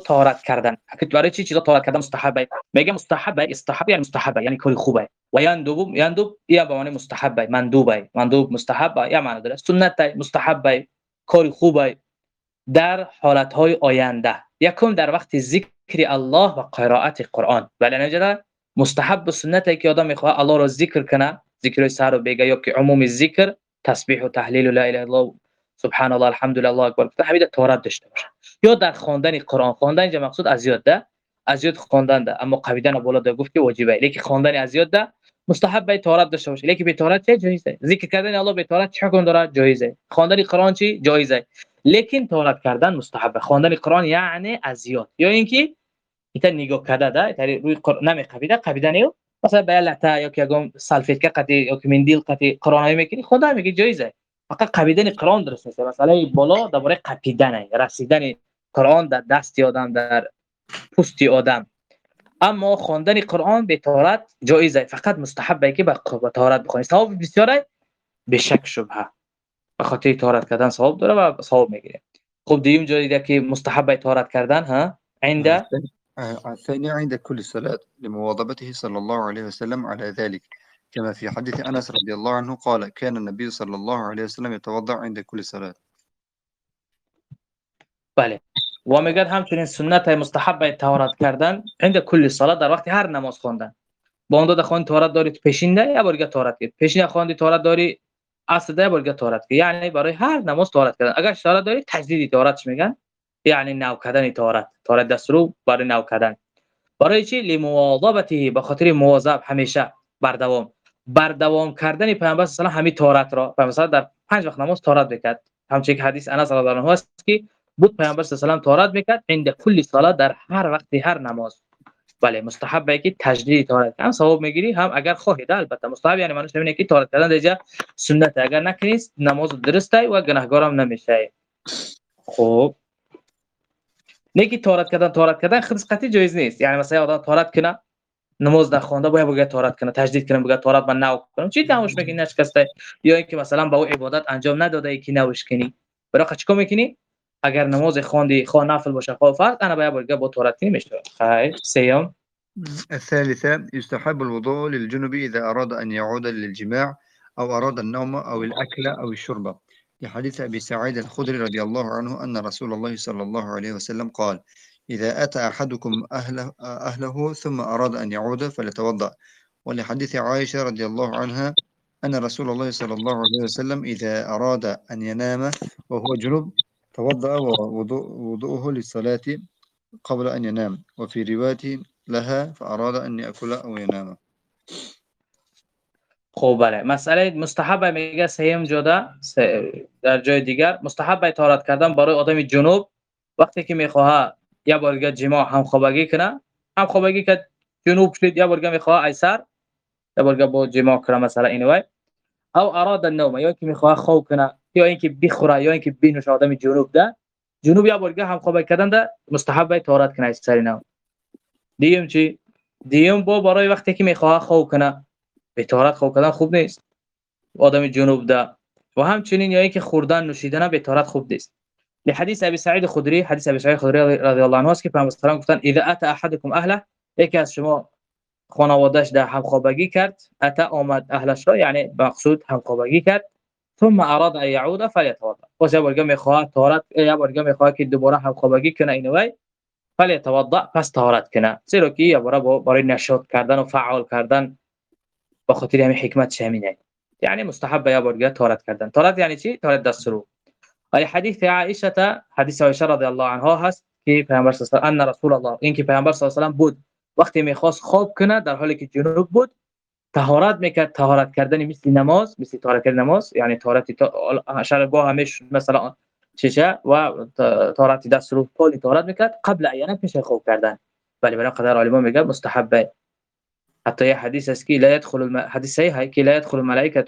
طهارت کردن برای چی چیزا طهارت کردن مستحبه میگه مستحبه استحب یعنی مستحبه یعنی کاری خوبه و یندوب یندوب یا به معنی مستحبه مندوبه مندوب مستحبه یا معنی داره سنت مستحبه کاری خوبة. در حالت های آینده. یکم در وقت ذکر الله و قرائت قرآن. ولی نجدا مستحب سنت که آدم می‌خواد الله رو ذکر کنه ذکر سر رو بگه یا که عموم ذکر تسبیح و تحلیل و لا اله الله سبحان الله الحمد لله الله اکبر. همین تورات داشته باشه. یا در خواندن قرآن خواندن اینجا مقصود از یاد ده از یاد خواندن ده. اما قویدن بالا ده گفت که واجبه. لیکن خواندن از یاد ده مستحب به تورات داشته باشه. لیکن به تورات چه؟ جایزه. ذکر کردن الله به تورات چه حکم داره؟ جایزه. خواندن قرآن چی؟ جایزه. لیکن تورات کردن مستحب. خواندن قرآن یعنی از یاد. یا اینکه ایتا نگاه کرده ده تری روی نمی قبیده قبیدن یو مثلا به لتا یا که اگم سلفیت که قطی یا که مندیل قطی قرآن می‌کنی خدا میگه جایزه فقط قبیدن قرآن درست نیست مثلا بالا درباره قپیدن رسیدن قرآن در دست آدم در پوست آدم اما خواندن قرآن به طهارت جایزه فقط مستحبه که به طهارت بخونی ثواب بسیاره به شک شبهه به خاطر طهارت کردن ثواب داره و ثواب می‌گیره خب دیم جایی که مستحبه طهارت کردن ها عند الثاني عند كل صلاة لمواظبته صلى الله عليه وسلم على ذلك. كما في حديث أنس رضي الله عنه قال كان النبي صلى الله عليه وسلم يتوضع عند كل صلاة بله. و میگه همچنین سنت مستحب طهارت کردن عند کل صلاة در وقت هر نماز خواندن. با اون دو خوان طهارت داری پیشین ده یا بارگه طهارت کرد. پیشین خواندی طهارت داری اصل ده بارگه طهارت کرد. یعنی برای هر نماز طهارت کردن. اگر طهارت داری تجدید طهارت میگن. یعنی نو کردن طهارت طهارت دسترو برای نو کردن برای چی؟ لمواظبته به خاطر مواظب همیشه بر دوام بر دوام کردن پیامبر صلی الله علیه و همین طهارت را. پیامبر در پنج وقت نماز طهارت می‌کرد. همچنین حدیث انس رضی الله است که بود پیامبر صلی الله علیه و طهارت می‌کرد. عند کل صلاه در هر وقت هر نماز. بله مستحب که تجدید طهارت هم ثواب می‌گیری هم اگر خواهید البته. مستحب یعنی معنیش اینه که طهارت کردن دیگه سنت. اگر نکنید نماز درسته و گناهگارم نمیشه. خب نگی طهارت کردن طهارت کردن خود جایز نیست یعنی مثلا آدم طهارت کنه نماز در خوانده باید بگه طهارت کنه تجدید کنه بگه طهارت من نو کنم چی تماش میگی نشکسته یا اینکه مثلا با او عبادت انجام نداده ای که نوش کنی برای چیکار می‌کنی اگر نماز خواندی خواه نفل باشه خواه فرض انا باید بگه با طهارت نمیشه خیر سیوم الثالثة يستحب الوضوء للجنب إذا أراد أن يعود للجماع أو أراد النوم أو الأكل أو الشرب لحديث أبي سعيد الخدري رضي الله عنه أن رسول الله صلى الله عليه وسلم قال إذا أتى أحدكم أهله, أهله ثم أراد أن يعود فليتوضأ. ولحديث عائشة رضي الله عنها أن رسول الله صلى الله عليه وسلم إذا أراد أن ينام وهو جنوب توضأ ووضوءه للصلاة قبل أن ينام. وفي رواية لها فأراد أن يأكل أو ينام. خب بله. مسئله مستحب میگه سیم جدا در جای دیگر. مستحب طهارت کردن برای آدم جنوب. وقتی که می‌خواه یا بارگاه جماع هم خوابگی کنه هم خوابگی که جنوب شد یا بارگاه می‌خواه ایسر یا بارگاه با جماع کنه مثلا اینوی او اراد النوم یا که می‌خواه خواب کنه یا اینکه بخوره یا اینکه بینوش آدم جنوب ده. جنوب یا بارگاه هم خوابگی کردن ده مستحب طهارت کنه ایسر نو دیم چی؟ دیم با برای وقتی که می‌خواه خواب کنه. به طهارت خواب کردن خوب نیست. آدم جنوب ده و همچنین یا اینکه خوردن نوشیدن به طهارت خوب نیست. لحديث ابي سعيد الخدري حديث ابي سعيد الخدري رضي الله عنه است که پیامبر سلام گفتن اذا اتى احدكم اهله. یکی از شما خانوادهش در همخوابگی کرد. اتى آمد اهلش را یعنی مقصود همخوابگی کرد. ثم اراد ان يعود فليتوضا پس یا بارگاه می‌خواد طهارت یا بارگاه می‌خواد که دوباره همخوابگی کنه اینوی فليتوضا پس طهارت کنه. زیرا که یا برای برای نشاط کردن و فعال کردن با خاطر همین حکمت همینه یعنی مستحب یا بارگاه طهارت کردن. طهارت یعنی چی؟ طهارت دست رو ولی حدیث عائشه حدیث عایشه رضی الله عنها هست که پیامبر صلی الله علیه و رسول الله. این که پیامبر صلی الله علیه و بود. وقتی می‌خواست خواب کنه در حالی که جنوب بود طهارت می‌کرد. طهارت کردن مثل نماز مثل طهارت کردن نماز یعنی طهارت شربگاه همش مثلا چیشه و طهارت دست رو پالی طهارت می‌کرد. قبل اینا پیش خواب کردن. ولی برای قدر علما میگه مستحبه. حتی حدیث است که لا يدخل الم... حدیث صحیح که لا يدخل الملائکه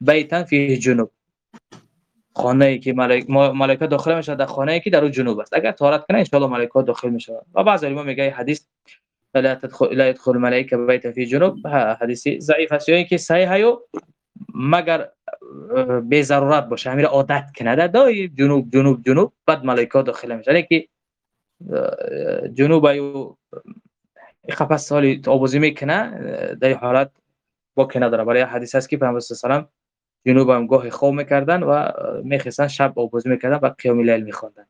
بیتا فيه جنوب. خانه ای که ملائکه داخل میشه در خانه که در جنوب است. اگر طهارت کنه ان شاء الله ملائکه داخل میشه و بعض علما میگه حدیث لا تدخل لا يدخل الملائکه بیت فی جنوب. حدیث ضعیف است. یا اینکه صحیح هیو مگر به ضرورت باشه. همین عادت کنه. در دای جنوب جنوب جنوب بعد ملائکه داخل میشه. که جنوب خفاس سالی آبوزی می‌کنه در حالت با کنه داره برای حدیث است که پیامبر صلی الله جنوب هم گاه خواب می‌کردن و میخستن شب آبوزی می‌کردن و قیام لیل میخوندن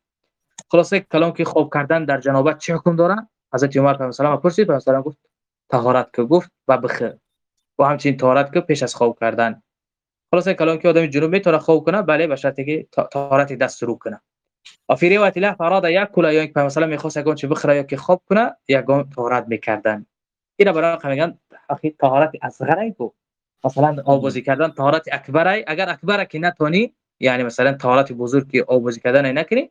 خلاصه کلام که خواب کردن در جنابت چه حکم داره حضرت عمر پیامبر سلام پرسید پیامبر گفت طهارت که گفت و بخیر. و همچنین طهارت که پیش از خواب کردن. خلاصه کلام که آدم جنوب می‌تونه خواب کنه بله به شرطی که طهارت دست رو کنه. و فی روایت له فراد یا یک پیامبر سلام می‌خواست یگان چه بخره یا که خواب کنه یگان طهارت می‌کردن اینا برای میگن اخی طهارت اصغر بود مثلا آبازی کردن طهارت اکبر اگر اکبر که نتونی یعنی مثلا طهارت بزرگ که آبازی کردن نکنی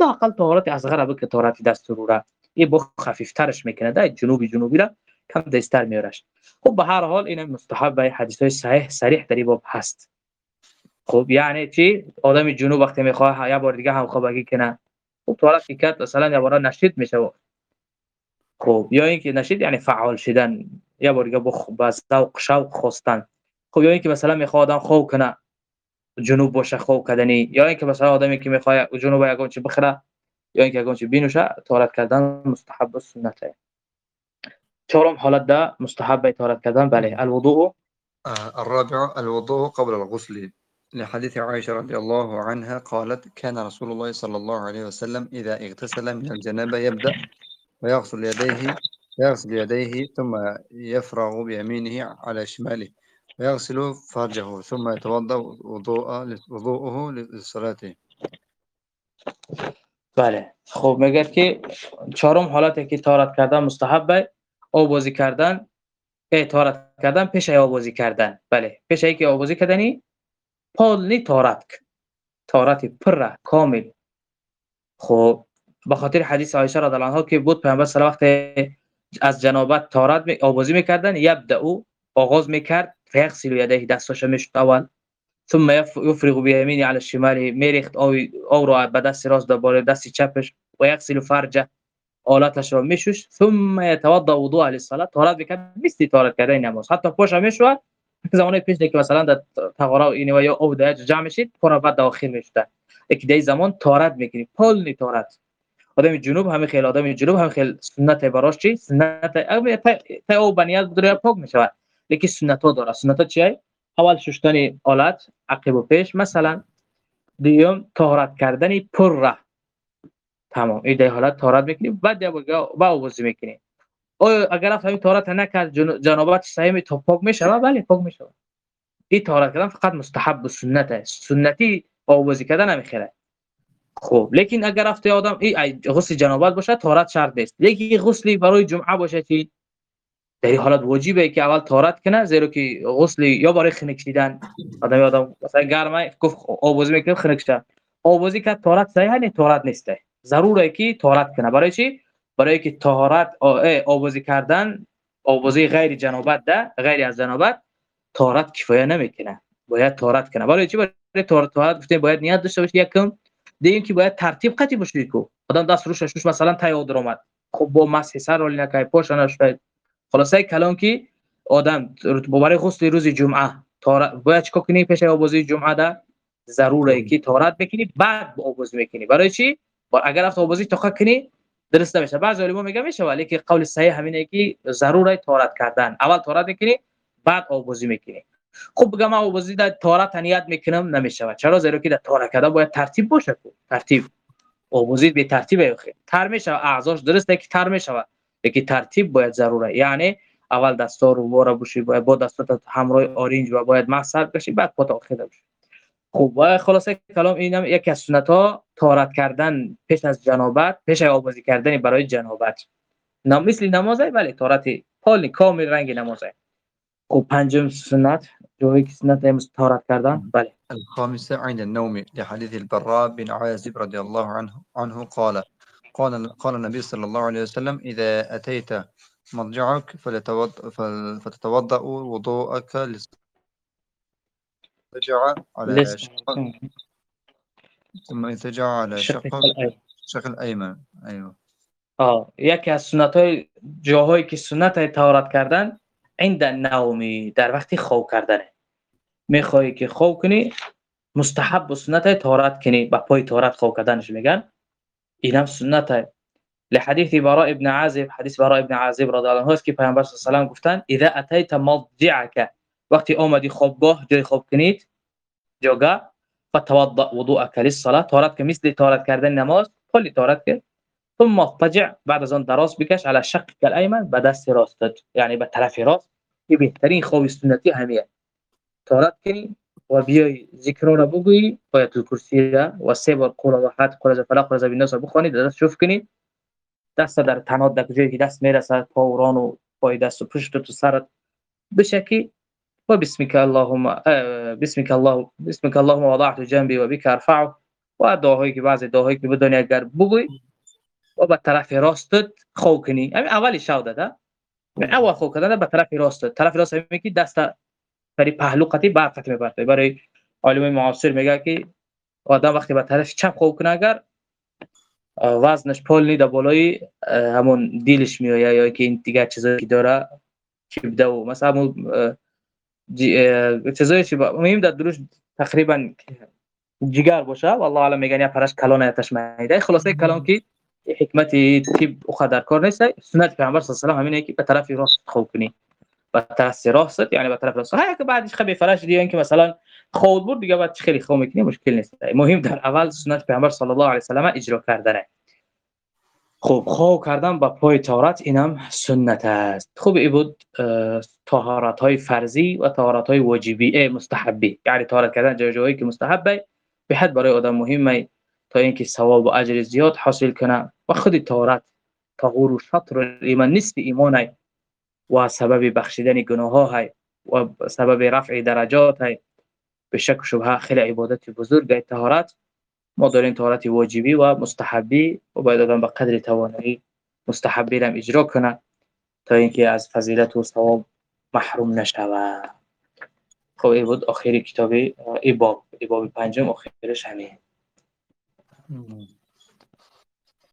اقل طهارت اصغر به که طهارت دست رو را این بخ خفیف ترش می‌کنه در جنوبی جنوبی را کم دستر میارش خب به هر حال این مستحب به حدیث های صحیح صریح در باب هست. خب یعنی چی؟ آدم جنوب وقتی می‌خواه یا بار دیگه هم خوابگی کنه. خب طهارت کرد مثلا یا بار نشید میشه خب یا اینکه نشید یعنی فعال شدن. یا بار دیگه با ذوق شوق خواستن. خب یا اینکه مثلا می‌خواد آدم خوب کنه جنوب باشه خوب کردنی. یا اینکه مثلا آدمی که می‌خواد جنوب یگان چی بخره یا اینکه یگان چی بینوشه طهارت کردن مستحب سنته. چهارم حالت ده مستحب طهارت کردن. بله الوضوء الرابع الوضوء قبل الغسل. لحديث عائشة رضي الله عنها قالت كان رسول الله صلى الله عليه وسلم إذا اغتسل من الجنابة يبدأ ويغسل يديه يغسل يديه ثم يفرغ بيمينه على شماله ويغسل فرجه ثم يتوضأ وضوء وضوءه لصلاته. بله. خب مگر که چهارم حالتی که طهارت کردن مستحبه آبازی کردن طهارت کردن پیش آبازی کردن. بله. پیش که آبازی کردنی پال نی طهارت طهارت پر کامل. خب به خاطر حدیث عایشه رضی الله عنها که بود پیامبر صلی وقت از جنابت طهارت آبازی می‌کردن یبدا او آغاز می‌کرد فیغسل یدیه دستاش می‌شد اول. ثم يفرغ بيمينه على الشمال میریخت او او را به دست راست دوباره دست چپش و یغسل فرجه آلاتش را میشوش ثم يتوضا وضوء للصلاه طهارت می‌کرد مثل طهارت کردن نماز. حتی پاش می‌شود زمانی پیش که مثلا در و اینو یا او در جمع میشید پر بعد داخل می‌شد یک دی زمان طهارت می‌کنی پل نی طهارت آدم جنوب همه خیلی آدم جنوب هم خیلی سنت براش چی؟ سنت. تا او بنیاد بدره پاک می‌شود. لیکن سنت ها داره. سنت ها چیه اول ششتن آلت عقب و پیش. مثلا دیوم طهارت کردن پر را تمام. این ده حالت طهارت می‌کنی بعد با آوازی می‌کنی او اگر افهمی طهارت نکرد جنابت صحیح تا پاک میشه. بله پاک میشه. این طهارت کردن فقط مستحب و سنت است سنتی آوازی کردن نمی‌خره خب لیکن اگر رفته آدم این غسل جنابت باشه طهارت شرط نیست. لیکن غسلی برای جمعه باشه چی در این حالت واجبه که اول طهارت کنه زیرا که غسل یا برای خنک دیدن. آدم آدم مثلا گرمه گفت آوازی می‌کنه شه آوازی که طهارت صحیح نه طهارت نیسته. ضروره که طهارت کنه. برای چی؟ برای که طهارت آوازی کردن آوازی غیر جنابت ده غیر از جنابت طهارت کفایه نمی‌کنه. باید طهارت کنه. برای چی برای طهارت گفتیم باید نیت داشته باشه یکم دیگه که باید ترتیب قطعی باشه کو آدم دست روش شوش مثلا تای در اومد خب با مسح سر ولی نکای پاش نشد خلاصه کلام که آدم برای غسل روز جمعه طهارت باید چیکار کنی پیش آوازی جمعه ده؟ ضروره که طهارت بکنی بعد با آواز می‌کنی. برای چی؟ اگر رفت آوازی تو کنی درست نمیشه بعضی علما میگه میشه ولی که قول صحیح همینه که ضروره طهارت کردن. اول طهارت می‌کنی بعد آوازی می‌کنی. خب بگم آوازی در طهارت نیت می‌کنم نمیشه. چرا؟ زیرا که در طهارت کردن باید ترتیب باشه. ترتیب. آوازی به ترتیب بخیر تر میشه. اعضاش درسته که تر میشه. لیکن ترتیب باید ضروره. یعنی اول دستا رو واره باید با دستات همراه آرنج و باید محسر بشی بعد پا تا بشی. خب و خلاصه کلام اینم یکی از سنت ها طهارت کردن پیش از جنابت پیش آوازی کردن برای جنابت. نام مثل نمازه ولی طهارت پال کامل رنگ نمازه. خب پنجم سنت جوهی که سنت امز طهارت کردن بله. الخامسة عند النوم لحديث البراء بن عازب رضي الله عنه عنه قال قال قال النبي صلى الله عليه وسلم إذا أتيت مضجعك فتتوضأ وضوءك رجع على شق ثم انتجع على شق شق الأيمن. أيوه. آه یکی از سنت های جاهایی که سنت های تهارت کردن عند نومی در وقتی خواب کردنه. میخوایی که خواب کنی مستحب و سنت های تهارت کنی با پای تهارت خواب کردنش میگن. اینم سنت های لحديث براء ابن عازب حديث براء ابن عازب رضی الله عنه است که پیامبر صلی الله علیه و گفتن اذا اتيت مضجعك وقتی اومدی خوابگاه جای خواب کنید جوگا فتوضأ وضوءك للصلاة طهارت که مثل طهارت کردن نماز کلی طهارت کرد ثم اضطجع بعد از آن دراز بکش على شق الایمن به دست راست یعنی به طرف راست. این بهترین خواب سنتی همیه طهارت کنی و بیای ذکر را بگویی آیت الکرسی را. و سه بار قول واحد قول از فلق قول از بالناس بخوانی دست شوف کنی دست در تنات در کجایی که دست میرسد پا و ران و پای دست و پشت تو سرت. بشکی و بسمك اللهم بسمك الله بسمك اللهم وضعت جنبي وبك ارفعه و دعاهایی که بعضی دعاهایی که بدانی اگر بگوی و به طرف راستت خو کنی همین اولی شو داده اول خو کردن به طرف راستت طرف راست همین که دست برای پهلو قطعی بعد قطعی میبرده برای علم معاصر میگه که آدم وقتی به طرف چپ خو کنه اگر وزنش پول نیده بالای همون دیلش میآید یا که این دیگه چیزایی که داره کبده و مثلا چیزایی که مهم در دروش تقریبا جگر باشه. والله علم میگن یا پرش کلان آتش میده. خلاصه کلان که حکمت تیب او در کار نیست. سنت پیامبر صلی الله علیه و همینه که به طرف راست خوب کنی. به طرف راست یعنی به طرف راست. های که بعدش خبی فرش دیگه اینکه مثلا خود بود دیگه بعد خیلی خوب می‌کنی؟ مشکل نیست. مهم در اول سنت پیامبر صلی الله علیه و سلم اجرا کردنه. خوب خوب کردن با پای تارت اینم سنت است. خوب ای بود طهارت های فرضی و طهارت های واجبی مستحبی. یعنی طهارت کردن جای جایی که مستحبه. به حد برای آدم مهمه تا اینکه ثواب و اجر زیاد حاصل کنه. و خود طهارت طهور و شطر ایمان نصف ایمان و سبب بخشیدن گناه ها و سبب رفع درجات های به شک شبه خیلی عبادت بزرگ طهارت ما داریم طهارت واجبی و مستحبی و باید آدم به قدر توانایی مستحبی هم اجرا کنه تا اینکه از فضیلت و ثواب محروم نشود خب این بود آخری کتاب ای باب ای باب پنجم آخرش همین.